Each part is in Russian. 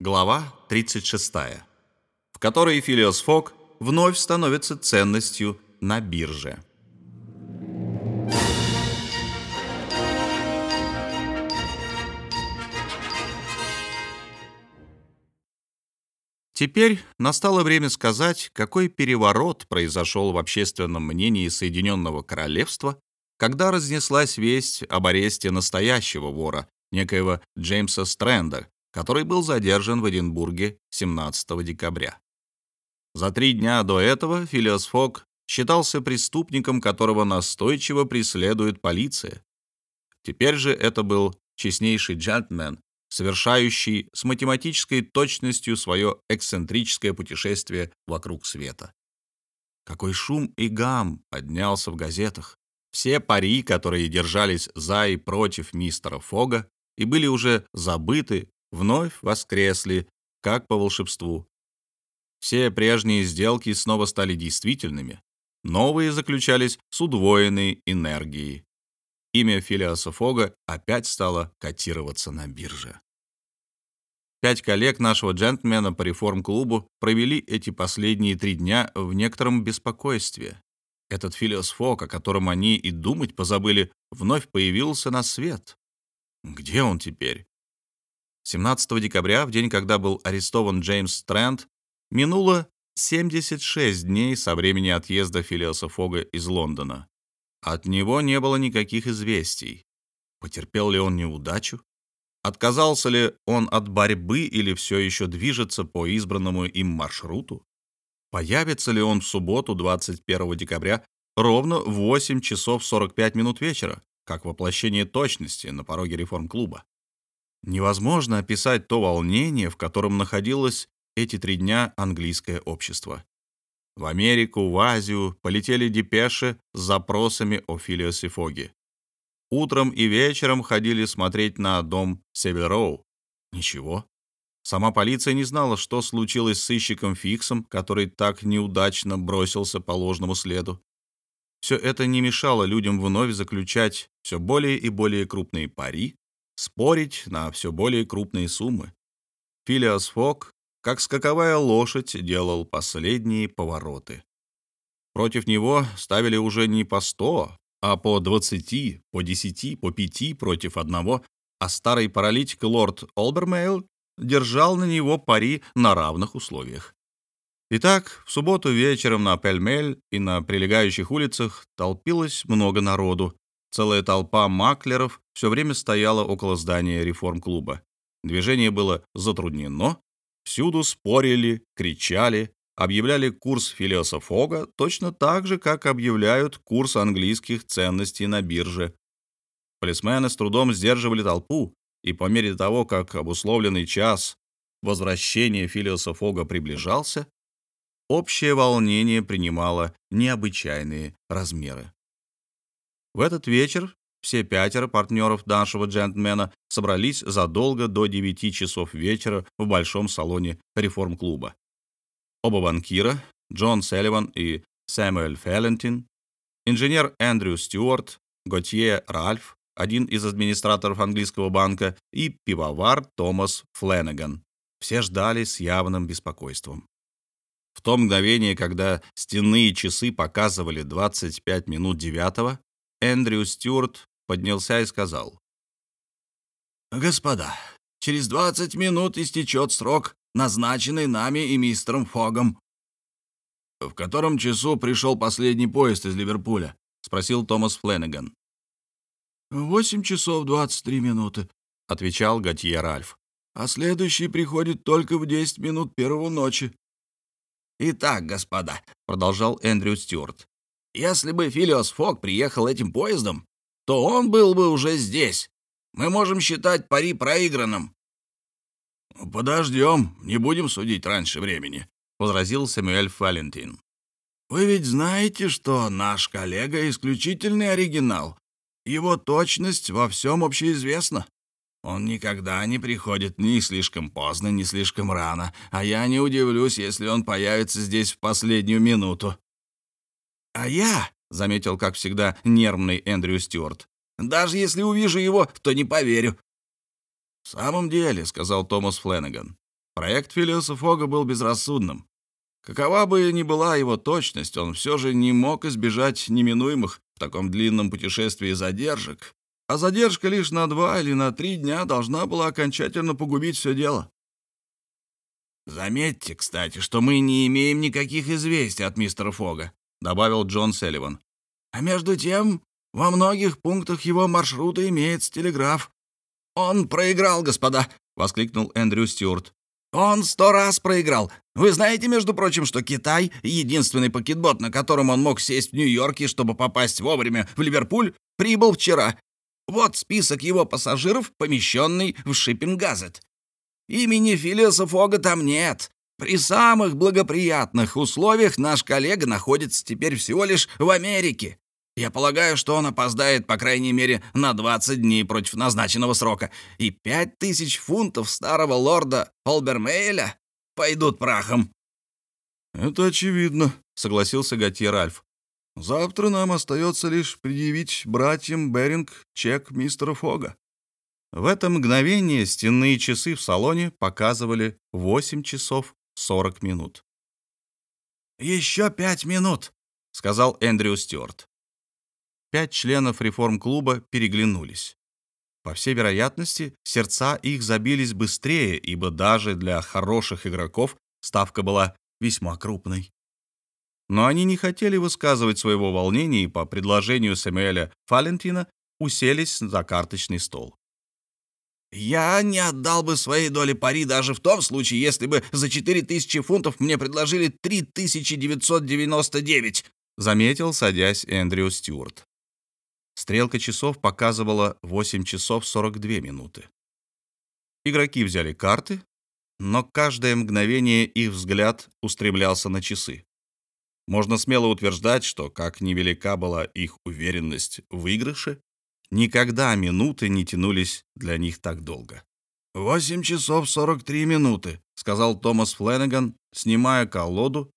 Глава 36, в которой Филиос Фок вновь становится ценностью на бирже. Теперь настало время сказать, какой переворот произошел в общественном мнении Соединенного Королевства, когда разнеслась весть об аресте настоящего вора, некоего Джеймса Стрэнда, который был задержан в Эдинбурге 17 декабря. За три дня до этого Филиос Фок считался преступником, которого настойчиво преследует полиция. Теперь же это был честнейший джентльмен, совершающий с математической точностью свое эксцентрическое путешествие вокруг света. Какой шум и гам поднялся в газетах. Все пари, которые держались за и против мистера Фога и были уже забыты, вновь воскресли, как по волшебству. Все прежние сделки снова стали действительными, новые заключались с удвоенной энергией. Имя Филиаса Фога опять стало котироваться на бирже. Пять коллег нашего джентльмена по реформ-клубу провели эти последние три дня в некотором беспокойстве. Этот Филиос Фог, о котором они и думать позабыли, вновь появился на свет. Где он теперь? 17 декабря, в день, когда был арестован Джеймс Стрэнд, минуло 76 дней со времени отъезда Филиоса Фога из Лондона. От него не было никаких известий. Потерпел ли он неудачу? Отказался ли он от борьбы или все еще движется по избранному им маршруту? Появится ли он в субботу, 21 декабря, ровно в 8 часов 45 минут вечера, как воплощение точности на пороге реформ-клуба? Невозможно описать то волнение, в котором находилось эти три дня английское общество. В Америку, в Азию полетели депеши с запросами о Филиосе Фоге. Утром и вечером ходили смотреть на дом Североу. Ничего. Сама полиция не знала, что случилось с сыщиком Фиксом, который так неудачно бросился по ложному следу. Все это не мешало людям вновь заключать все более и более крупные пари, спорить на все более крупные суммы. Филиас Фок, как скаковая лошадь, делал последние повороты. Против него ставили уже не по сто, а по двадцати, по десяти, по пяти против одного, а старый паралитик лорд Олбермейл держал на него пари на равных условиях. Итак, в субботу вечером на Пельмель и на прилегающих улицах толпилось много народу, Целая толпа маклеров все время стояла около здания реформ-клуба. Движение было затруднено, всюду спорили, кричали, объявляли курс Филиоса Фога точно так же, как объявляют курс английских ценностей на бирже. Полисмены с трудом сдерживали толпу, и по мере того, как обусловленный час возвращения Филиоса Фога приближался, общее волнение принимало необычайные размеры. В этот вечер все пятеро партнеров нашего джентльмена собрались задолго до 9 часов вечера в большом салоне реформ-клуба. Оба банкира, Джон Селливан и Сэмюэль Феллентин, инженер Эндрю Стюарт, Готье Ральф, один из администраторов английского банка, и пивовар Томас Фленнеган. Все ждали с явным беспокойством. В то мгновение, когда стенные часы показывали 25 минут девятого, Эндрю Стюарт поднялся и сказал. «Господа, через 20 минут истечет срок, назначенный нами и мистером Фогом». «В котором часу пришел последний поезд из Ливерпуля?» — спросил Томас Фленнеган. «Восемь часов двадцать три минуты», — отвечал Готье Ральф. «А следующий приходит только в десять минут первого ночи». «Итак, господа», — продолжал Эндрю Стюарт, если бы Филиос Фок приехал этим поездом, то он был бы уже здесь. Мы можем считать пари проигранным». «Подождем, не будем судить раньше времени», — возразил Сэмюэль Валентин. «Вы ведь знаете, что наш коллега — исключительный оригинал. Его точность во всем общеизвестна. Он никогда не приходит ни слишком поздно, ни слишком рано, а я не удивлюсь, если он появится здесь в последнюю минуту. «А я», — заметил, как всегда, нервный Эндрю Стюарт, «даже если увижу его, то не поверю». «В самом деле», — сказал Томас Фленнеган, Проект Филиоса Фога был безрассудным. Какова бы ни была его точность, он все же не мог избежать неминуемых в таком длинном путешествии задержек. А задержка лишь на два или на три дня должна была окончательно погубить все дело. «Заметьте, кстати, что мы не имеем никаких известий от мистера Фога», — добавил Джон Селливан. «А между тем, во многих пунктах его маршрута имеется телеграф». «Он проиграл, господа!» — воскликнул Эндрю Стюарт. Он сто раз проиграл. Вы знаете, между прочим, что Китай, единственный пакетбот, на котором он мог сесть в Нью-Йорке, чтобы попасть вовремя в Ливерпуль, прибыл вчера. Вот список его пассажиров, помещенный в Шиппингазет. Имени Филиаса Фога там нет. При самых благоприятных условиях наш коллега находится теперь всего лишь в Америке. Я полагаю, что он опоздает, по крайней мере, на 20 дней против назначенного срока, и пять тысяч фунтов старого лорда Олбермейля пойдут прахом». «Это очевидно», — согласился Готье Ральф. «Завтра нам остается лишь предъявить братьям Беринг чек мистера Фога». В это мгновение стенные часы в салоне показывали 8 часов 40 минут. «Еще пять минут», — сказал Эндрю Стюарт. Пять членов реформ-клуба переглянулись. По всей вероятности, сердца их забились быстрее, ибо даже для хороших игроков ставка была весьма крупной. Но они не хотели высказывать своего волнения и по предложению Сэмюэля Фалентина уселись за карточный стол. «Я не отдал бы своей доли пари даже в том случае, если бы за 4000 фунтов мне предложили 3999», заметил, садясь Эндрю Стюарт. Стрелка часов показывала 8 часов 42 минуты. Игроки взяли карты, но каждое мгновение их взгляд устремлялся на часы. Можно смело утверждать, что, как невелика была их уверенность в выигрыше, никогда минуты не тянулись для них так долго. «Восемь часов сорок три минуты», — сказал Томас Фленнеган, снимая колоду,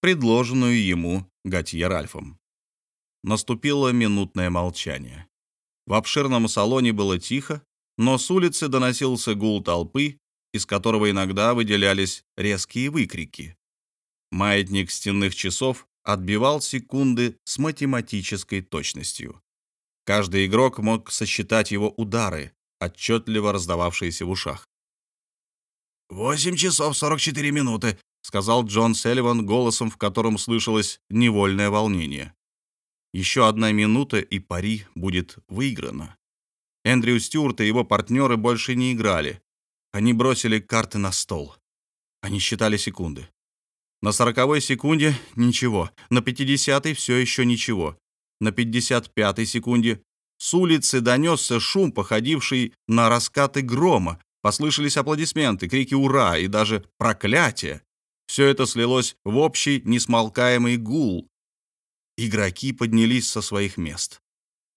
предложенную ему Готье Ральфом. Наступило минутное молчание. В обширном салоне было тихо, но с улицы доносился гул толпы, из которого иногда выделялись резкие выкрики. Маятник стенных часов отбивал секунды с математической точностью. Каждый игрок мог сосчитать его удары, отчетливо раздававшиеся в ушах. «Восемь часов сорок четыре минуты», — сказал Джон Селливан голосом, в котором слышалось невольное волнение. Еще одна минута, и пари будет выиграно. Эндрю Стюарт и его партнеры больше не играли. Они бросили карты на стол. Они считали секунды. На сороковой секунде — ничего. На пятидесятой — все еще ничего. На пятьдесят пятой секунде с улицы донесся шум, походивший на раскаты грома. Послышались аплодисменты, крики «Ура!» и даже проклятия. Все это слилось в общий несмолкаемый гул, Игроки поднялись со своих мест.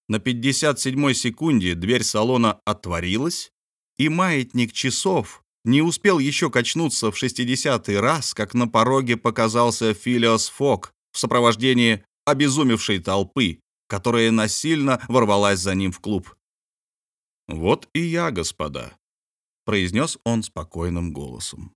На 57-й секунде дверь салона отворилась, и маятник часов не успел еще качнуться в 60-й раз, как на пороге показался Филиос Фок в сопровождении обезумевшей толпы, которая насильно ворвалась за ним в клуб. «Вот и я, господа», — произнес он спокойным голосом.